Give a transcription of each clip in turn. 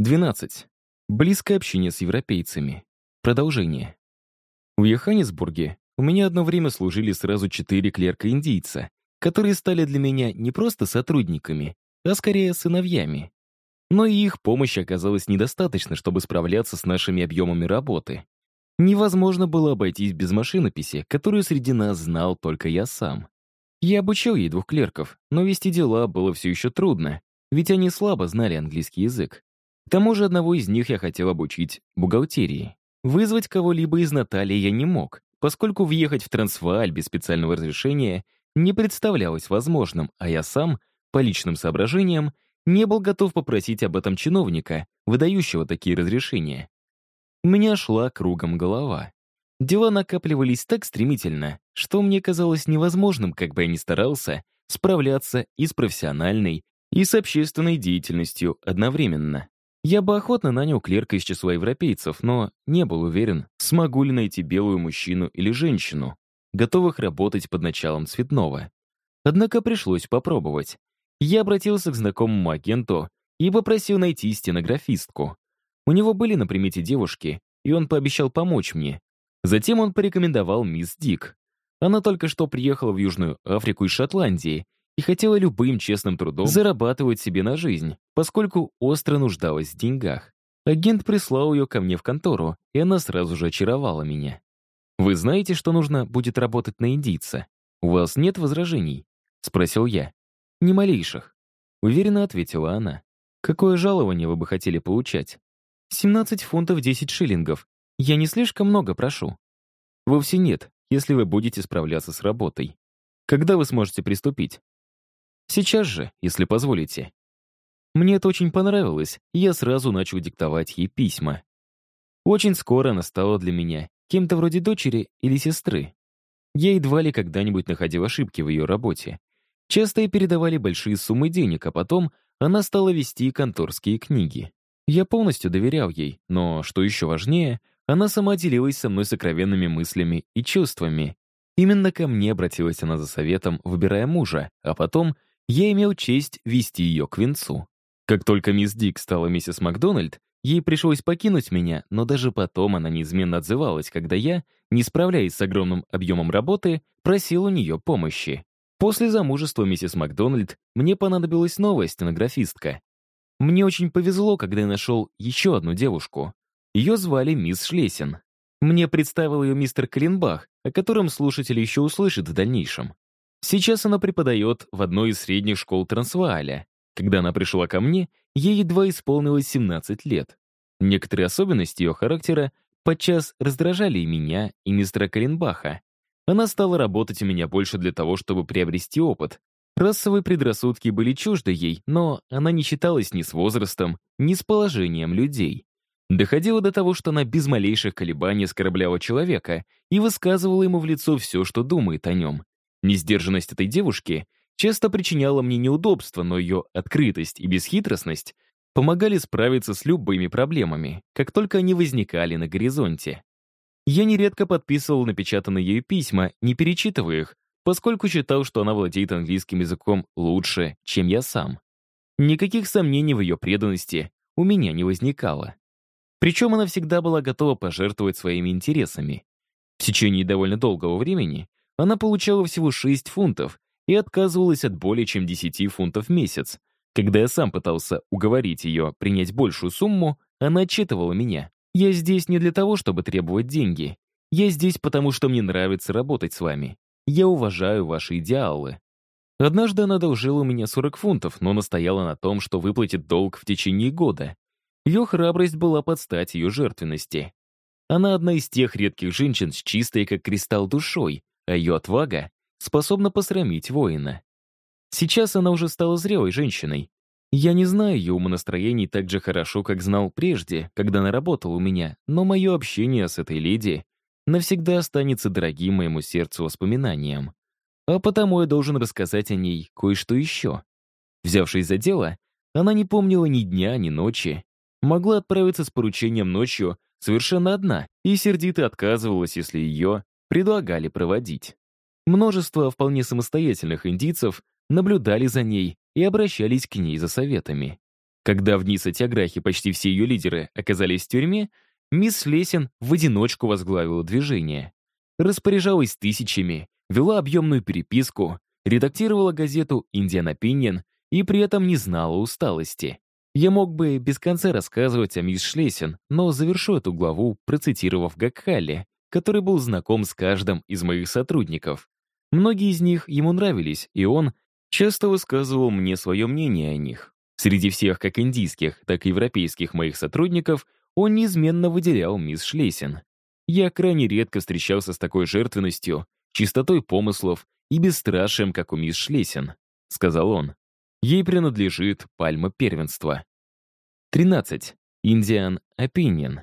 12. Близкое общение с европейцами. Продолжение. В Йоханнесбурге у меня одно время служили сразу четыре клерка-индийца, которые стали для меня не просто сотрудниками, а скорее сыновьями. Но и их помощи оказалось недостаточно, чтобы справляться с нашими объемами работы. Невозможно было обойтись без машинописи, которую среди нас знал только я сам. Я обучал ей двух клерков, но вести дела было все еще трудно, ведь они слабо знали английский язык. К тому же одного из них я хотел обучить бухгалтерии. Вызвать кого-либо из Натальи я не мог, поскольку въехать в Трансвааль без специального разрешения не представлялось возможным, а я сам, по личным соображениям, не был готов попросить об этом чиновника, выдающего такие разрешения. У меня шла кругом голова. Дела накапливались так стремительно, что мне казалось невозможным, как бы я ни старался, справляться и с профессиональной, и с общественной деятельностью одновременно. Я бы охотно нанял клерка из числа европейцев, но не был уверен, смогу ли найти белую мужчину или женщину, готовых работать под началом цветного. Однако пришлось попробовать. Я обратился к знакомому агенту и попросил найти стенографистку. У него были на примете девушки, и он пообещал помочь мне. Затем он порекомендовал мисс Дик. Она только что приехала в Южную Африку из Шотландии и хотела любым честным трудом зарабатывать себе на жизнь, поскольку остро нуждалась в деньгах. Агент прислал ее ко мне в контору, и она сразу же очаровала меня. «Вы знаете, что нужно будет работать на индийца? У вас нет возражений?» — спросил я. «Ни малейших», — уверенно ответила она. «Какое жалование вы бы хотели получать?» «17 фунтов 10 шиллингов. Я не слишком много прошу». «Вовсе нет, если вы будете справляться с работой. Когда вы сможете приступить?» Сейчас же, если позволите. Мне это очень понравилось, я сразу начал диктовать ей письма. Очень скоро она стала для меня кем-то вроде дочери или сестры. Я едва ли когда-нибудь находил ошибки в ее работе. Часто ей передавали большие суммы денег, а потом она стала вести конторские книги. Я полностью доверял ей, но, что еще важнее, она сама делилась со мной сокровенными мыслями и чувствами. Именно ко мне обратилась она за советом, выбирая мужа, а потом — я имел честь вести ее к венцу. Как только мисс Дик стала миссис Макдональд, ей пришлось покинуть меня, но даже потом она неизменно отзывалась, когда я, не справляясь с огромным объемом работы, просил у нее помощи. После замужества миссис Макдональд мне понадобилась новая стенографистка. Мне очень повезло, когда я нашел еще одну девушку. Ее звали мисс Шлесин. Мне представил ее мистер Калинбах, о котором слушатель еще услышит в дальнейшем. Сейчас она преподает в одной из средних школ Трансвааля. Когда она пришла ко мне, ей едва исполнилось 17 лет. Некоторые особенности ее характера подчас раздражали и меня, и мистера Калинбаха. Она стала работать у меня больше для того, чтобы приобрести опыт. Расовые предрассудки были чужды ей, но она не считалась ни с возрастом, ни с положением людей. Доходило до того, что она без малейших колебаний оскорбляла человека и высказывала ему в лицо все, что думает о нем. Несдержанность этой девушки часто причиняла мне неудобства, но ее открытость и бесхитростность помогали справиться с любыми проблемами, как только они возникали на горизонте. Я нередко подписывал напечатанные ею письма, не перечитывая их, поскольку считал, что она владеет английским языком лучше, чем я сам. Никаких сомнений в ее преданности у меня не возникало. Причем она всегда была готова пожертвовать своими интересами. В течение довольно долгого времени она получала всего 6 фунтов и отказывалась от более чем 10 фунтов в месяц. Когда я сам пытался уговорить ее принять большую сумму, она отчитывала меня. «Я здесь не для того, чтобы требовать деньги. Я здесь потому, что мне нравится работать с вами. Я уважаю ваши идеалы». Однажды она должила у меня 40 фунтов, но настояла на том, что выплатит долг в течение года. Ее храбрость была под стать ее жертвенности. Она одна из тех редких женщин с чистой, как кристалл, душой, а ее отвага способна посрамить воина. Сейчас она уже стала зрелой женщиной. Я не знаю ее умонастроений так же хорошо, как знал прежде, когда она работала у меня, но мое общение с этой леди навсегда останется дорогим моему сердцу воспоминанием. А потому я должен рассказать о ней кое-что еще. Взявшись за дело, она не помнила ни дня, ни ночи, могла отправиться с поручением ночью совершенно одна и сердито отказывалась, если ее предлагали проводить. Множество вполне самостоятельных индийцев наблюдали за ней и обращались к ней за советами. Когда в дни сатиаграхи почти все ее лидеры оказались в тюрьме, мисс Шлесин в одиночку возглавила движение. Распоряжалась тысячами, вела объемную переписку, редактировала газету «Индиан Opinion» и при этом не знала усталости. Я мог бы без конца рассказывать о мисс Шлесин, но завершу эту главу, процитировав Гакхалли, который был знаком с каждым из моих сотрудников. Многие из них ему нравились, и он часто высказывал мне свое мнение о них. Среди всех как индийских, так и европейских моих сотрудников он неизменно выделял мисс Шлесин. Я крайне редко встречался с такой жертвенностью, чистотой помыслов и бесстрашием, как у мисс Шлесин, сказал он. Ей принадлежит пальма первенства. 13. Индиан Opinion.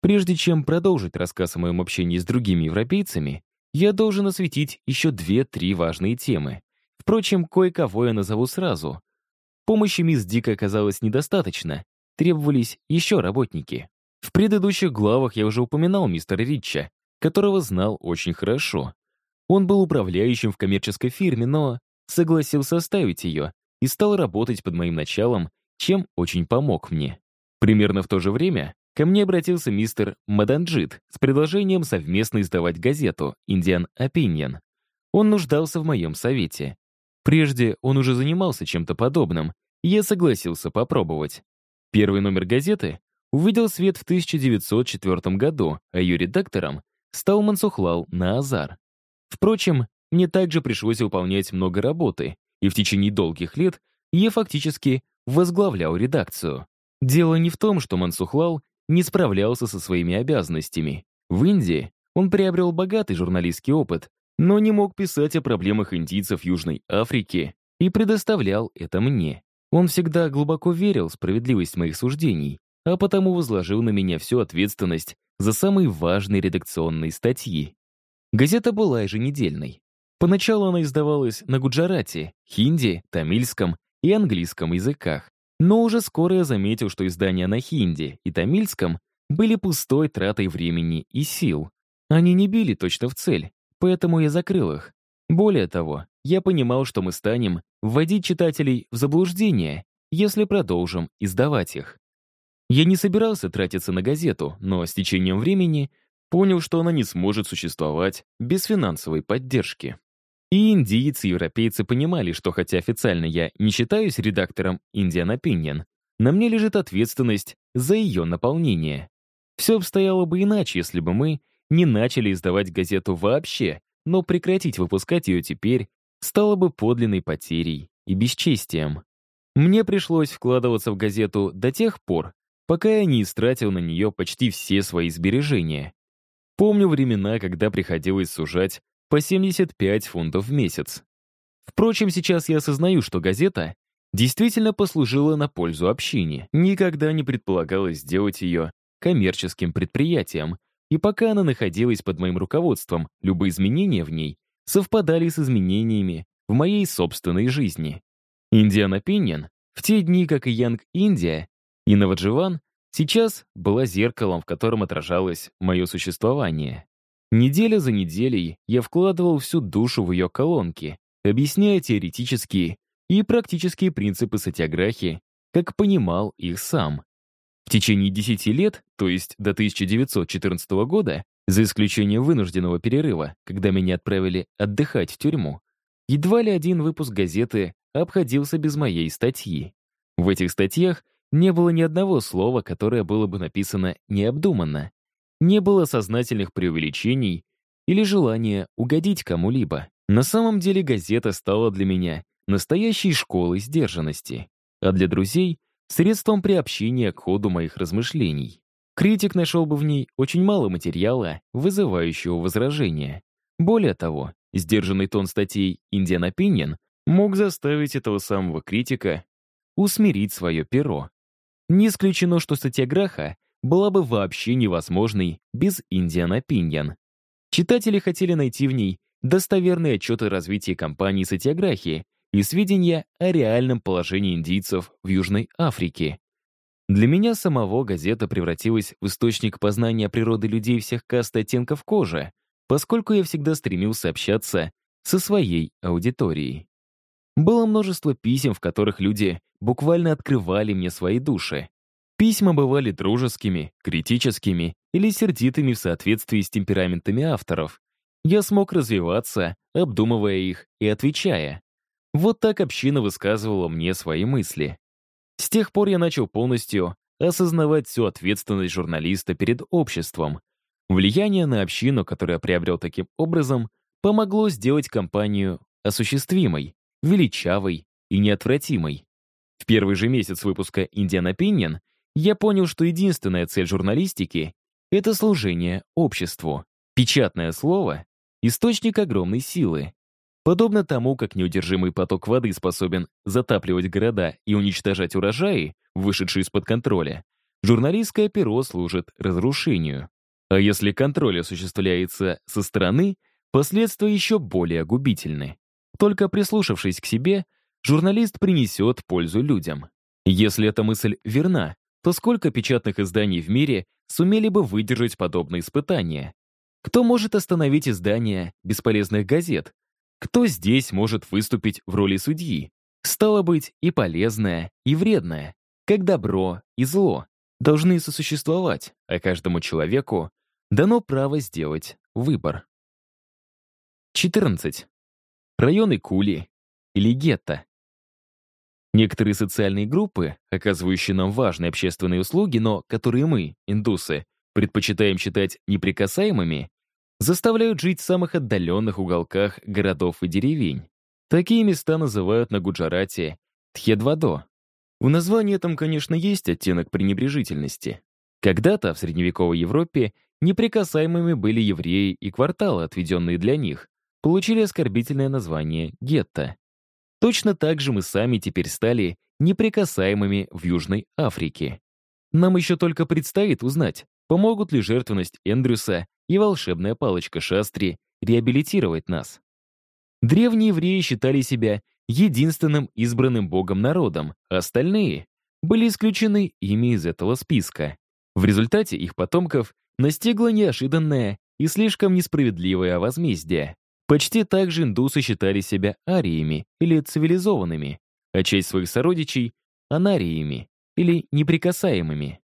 Прежде чем продолжить рассказ о моем общении с другими европейцами, я должен осветить еще две-три важные темы. Впрочем, кое-кого я назову сразу. Помощи мисс Дик оказалось недостаточно, требовались еще работники. В предыдущих главах я уже упоминал мистера Ритча, которого знал очень хорошо. Он был управляющим в коммерческой фирме, но согласился оставить ее и стал работать под моим началом, чем очень помог мне. Примерно в то же время ко мне обратился мистер Маданджит с предложением совместно издавать газету «Индиан Opinion». Он нуждался в моем совете. Прежде он уже занимался чем-то подобным, и я согласился попробовать. Первый номер газеты увидел свет в 1904 году, а ее редактором стал Мансухлал Наазар. Впрочем, мне также пришлось выполнять много работы, и в течение долгих лет я фактически возглавлял редакцию. Дело не в том, что Мансухлал не справлялся со своими обязанностями. В Индии он приобрел богатый журналистский опыт, но не мог писать о проблемах индийцев Южной Африки и предоставлял это мне. Он всегда глубоко верил в справедливость моих суждений, а потому возложил на меня всю ответственность за самые важные редакционные статьи. Газета была еженедельной. Поначалу она издавалась на гуджарате, хинди, тамильском и английском языках. Но уже скоро я заметил, что издания на хинди и тамильском были пустой тратой времени и сил. Они не били точно в цель, поэтому я закрыл их. Более того, я понимал, что мы станем вводить читателей в заблуждение, если продолжим издавать их. Я не собирался тратиться на газету, но с течением времени понял, что она не сможет существовать без финансовой поддержки. И индийцы, и европейцы понимали, что хотя официально я не считаюсь редактором Indian Opinion, на мне лежит ответственность за ее наполнение. Все обстояло бы иначе, если бы мы не начали издавать газету вообще, но прекратить выпускать ее теперь стало бы подлинной потерей и бесчестием. Мне пришлось вкладываться в газету до тех пор, пока я не истратил на нее почти все свои сбережения. Помню времена, когда приходилось сужать по 75 фунтов в месяц. Впрочем, сейчас я осознаю, что газета действительно послужила на пользу общине. Никогда не предполагалось сделать ее коммерческим предприятием, и пока она находилась под моим руководством, любые изменения в ней совпадали с изменениями в моей собственной жизни. Индиан Opinion в те дни, как и Янг Индия и Навадживан, сейчас была зеркалом, в котором отражалось мое существование. Неделя за неделей я вкладывал всю душу в ее колонки, объясняя теоретические и практические принципы сатиаграхи, как понимал их сам. В течение 10 лет, то есть до 1914 года, за исключением вынужденного перерыва, когда меня отправили отдыхать в тюрьму, едва ли один выпуск газеты обходился без моей статьи. В этих статьях не было ни одного слова, которое было бы написано необдуманно, не было сознательных преувеличений или желания угодить кому-либо. На самом деле газета стала для меня настоящей школой сдержанности, а для друзей — средством приобщения к ходу моих размышлений. Критик нашел бы в ней очень мало материала, вызывающего возражения. Более того, сдержанный тон статей «Индиан Opinion» мог заставить этого самого критика усмирить свое перо. Не исключено, что статья Граха была бы вообще невозможной без Indian Opinion. Читатели хотели найти в ней достоверные отчеты развития компании сатиографии и сведения о реальном положении индийцев в Южной Африке. Для меня самого газета превратилась в источник познания природы людей всех каст и оттенков кожи, поскольку я всегда стремился общаться со своей аудиторией. Было множество писем, в которых люди буквально открывали мне свои души. Письма бывали дружескими, критическими или сердитыми в соответствии с темпераментами авторов. Я смог развиваться, обдумывая их и отвечая. Вот так община высказывала мне свои мысли. С тех пор я начал полностью осознавать всю ответственность журналиста перед обществом. Влияние на общину, которое приобрел таким образом, помогло сделать кампанию осуществимой, величавой и неотвратимой. В первый же месяц выпуска «Индиан Opinion» я понял, что единственная цель журналистики — это служение обществу. Печатное слово — источник огромной силы. Подобно тому, как неудержимый поток воды способен затапливать города и уничтожать урожаи, вышедшие из-под контроля, журналистское перо служит разрушению. А если контроль осуществляется со стороны, последствия еще более губительны. Только прислушавшись к себе, журналист принесет пользу людям. Если эта мысль верна, то сколько печатных изданий в мире сумели бы выдержать подобные испытания? Кто может остановить издание бесполезных газет, кто здесь может выступить в роли судьи? Стало быть, и полезное, и вредное, как добро и зло, должны сосуществовать, а каждому человеку дано право сделать выбор. 14. Районы Кули или гетто. Некоторые социальные группы, оказывающие нам важные общественные услуги, но которые мы, индусы, предпочитаем считать неприкасаемыми, заставляют жить в самых отдаленных уголках городов и деревень. Такие места называют на Гуджарате Тхедвадо. В названии этом, конечно, есть оттенок пренебрежительности. Когда-то в средневековой Европе неприкасаемыми были евреи и кварталы, отведенные для них, получили оскорбительное название гетто. Точно так же мы сами теперь стали неприкасаемыми в Южной Африке. Нам еще только предстоит узнать, помогут ли жертвенность Эндрюса и волшебная палочка Шастри реабилитировать нас. Древние евреи считали себя единственным избранным богом народом, а остальные были исключены ими из этого списка. В результате их потомков настигло неожиданное и слишком несправедливое возмездие. Почти так же индусы считали себя ариями или цивилизованными, а часть своих сородичей — анариями или неприкасаемыми.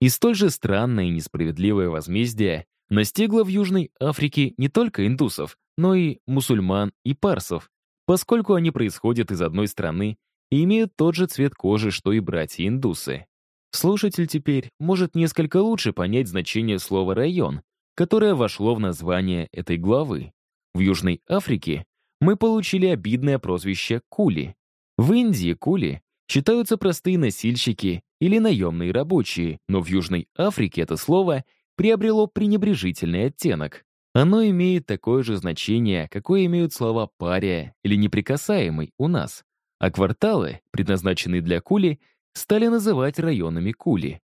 И столь же странное и несправедливое возмездие настигла в Южной Африке не только индусов, но и мусульман и парсов, поскольку они происходят из одной страны и имеют тот же цвет кожи, что и братья-индусы. Слушатель теперь может несколько лучше понять значение слова «район», которое вошло в название этой главы. В Южной Африке мы получили обидное прозвище «кули». В Индии кули считаются простые носильщики или наемные рабочие, но в Южной Африке это слово — приобрело пренебрежительный оттенок. Оно имеет такое же значение, какое имеют слова «пария» или «неприкасаемый» у нас, а кварталы, предназначенные для кули, стали называть районами кули.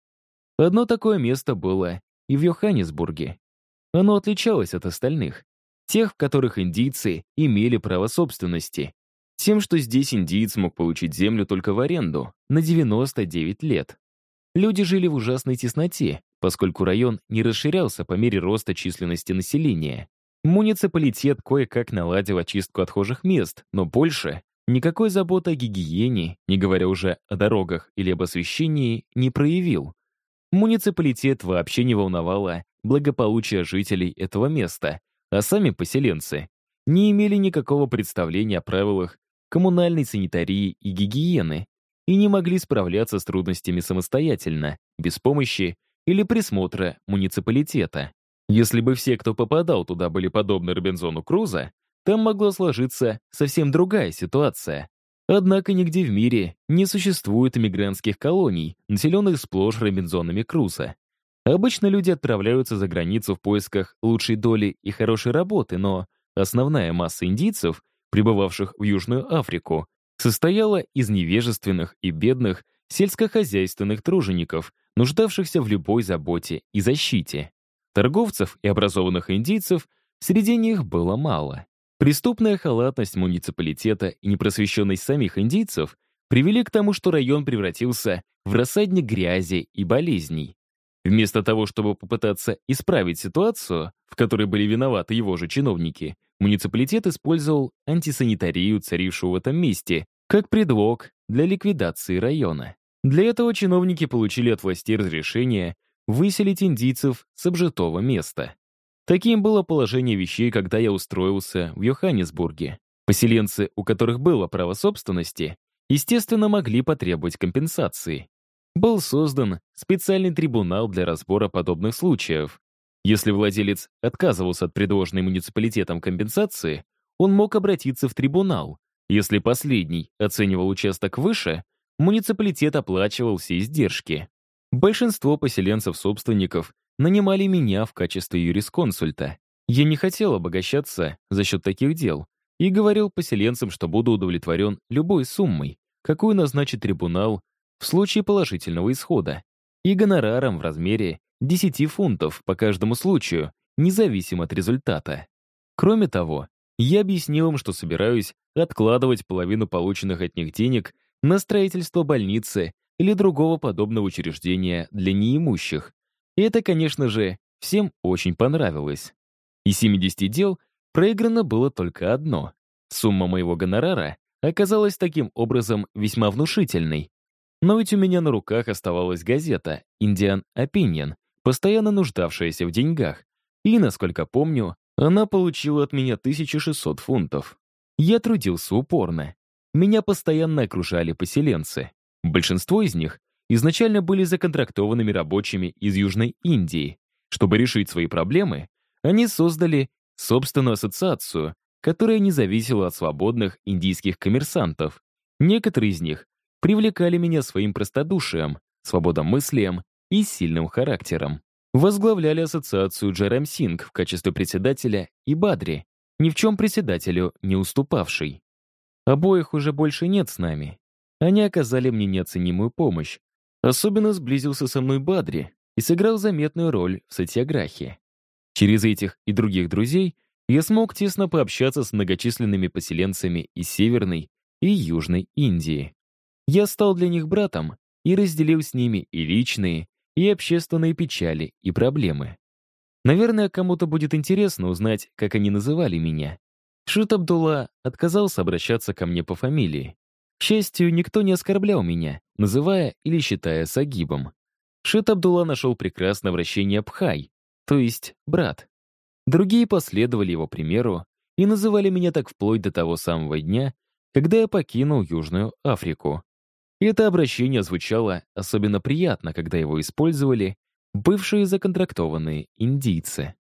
Одно такое место было и в Йоханнесбурге. Оно отличалось от остальных, тех, в которых индийцы имели право собственности, тем, что здесь индиец мог получить землю только в аренду на 99 лет. Люди жили в ужасной тесноте, поскольку район не расширялся по мере роста численности населения. Муниципалитет кое-как наладил очистку отхожих мест, но больше никакой заботы о гигиене, не говоря уже о дорогах или об освещении, не проявил. Муниципалитет вообще не волновало благополучие жителей этого места, а сами поселенцы не имели никакого представления о правилах коммунальной санитарии и гигиены и не могли справляться с трудностями самостоятельно, без помощи или присмотра муниципалитета. Если бы все, кто попадал туда, были подобны Робинзону Крузо, там могла сложиться совсем другая ситуация. Однако нигде в мире не существует иммигрантских колоний, населенных сплошь Робинзонами Крузо. Обычно люди отправляются за границу в поисках лучшей доли и хорошей работы, но основная масса индийцев, прибывавших в Южную Африку, состояла из невежественных и бедных сельскохозяйственных тружеников, нуждавшихся в любой заботе и защите. Торговцев и образованных индийцев среди них было мало. Преступная халатность муниципалитета и непросвещенность самих индийцев привели к тому, что район превратился в рассадник грязи и болезней. Вместо того, чтобы попытаться исправить ситуацию, в которой были виноваты его же чиновники, муниципалитет использовал антисанитарию, царившую в этом месте, как предлог для ликвидации района. Для этого чиновники получили от властей разрешение выселить индийцев с обжитого места. Таким было положение вещей, когда я устроился в Йоханнесбурге. Поселенцы, у которых было право собственности, естественно, могли потребовать компенсации. Был создан специальный трибунал для разбора подобных случаев. Если владелец отказывался от предложенной муниципалитетом компенсации, он мог обратиться в трибунал. Если последний оценивал участок выше, муниципалитет оплачивал все издержки. Большинство поселенцев-собственников нанимали меня в качестве юрисконсульта. Я не хотел обогащаться за счет таких дел и говорил поселенцам, что буду удовлетворен любой суммой, какую назначит трибунал в случае положительного исхода, и гонораром в размере 10 фунтов по каждому случаю, независимо от результата. Кроме того, я объяснил им, что собираюсь откладывать половину полученных от них денег на строительство больницы или другого подобного учреждения для неимущих. И это, конечно же, всем очень понравилось. Из 70 дел проиграно было только одно. Сумма моего гонорара оказалась таким образом весьма внушительной. Но ведь у меня на руках оставалась газета «Индиан Opinion», постоянно нуждавшаяся в деньгах. И, насколько помню, она получила от меня 1600 фунтов. Я трудился упорно. Меня постоянно окружали поселенцы. Большинство из них изначально были законтрактованными рабочими из Южной Индии. Чтобы решить свои проблемы, они создали собственную ассоциацию, которая не зависела от свободных индийских коммерсантов. Некоторые из них привлекали меня своим простодушием, свободомыслием и сильным характером. Возглавляли ассоциацию Джерем Синг в качестве председателя и Бадри, ни в чем председателю не уступавший. Обоих уже больше нет с нами. Они оказали мне неоценимую помощь. Особенно сблизился со мной Бадри и сыграл заметную роль в сатьяграхе. Через этих и других друзей я смог тесно пообщаться с многочисленными поселенцами из Северной и Южной Индии. Я стал для них братом и разделил с ними и личные, и общественные печали и проблемы. Наверное, кому-то будет интересно узнать, как они называли меня. Шит Абдулла отказался обращаться ко мне по фамилии. К счастью, никто не оскорблял меня, называя или считая Сагибом. Шит Абдулла нашел прекрасное вращение Пхай, то есть брат. Другие последовали его примеру и называли меня так вплоть до того самого дня, когда я покинул Южную Африку. Это обращение звучало особенно приятно, когда его использовали бывшие законтрактованные индийцы.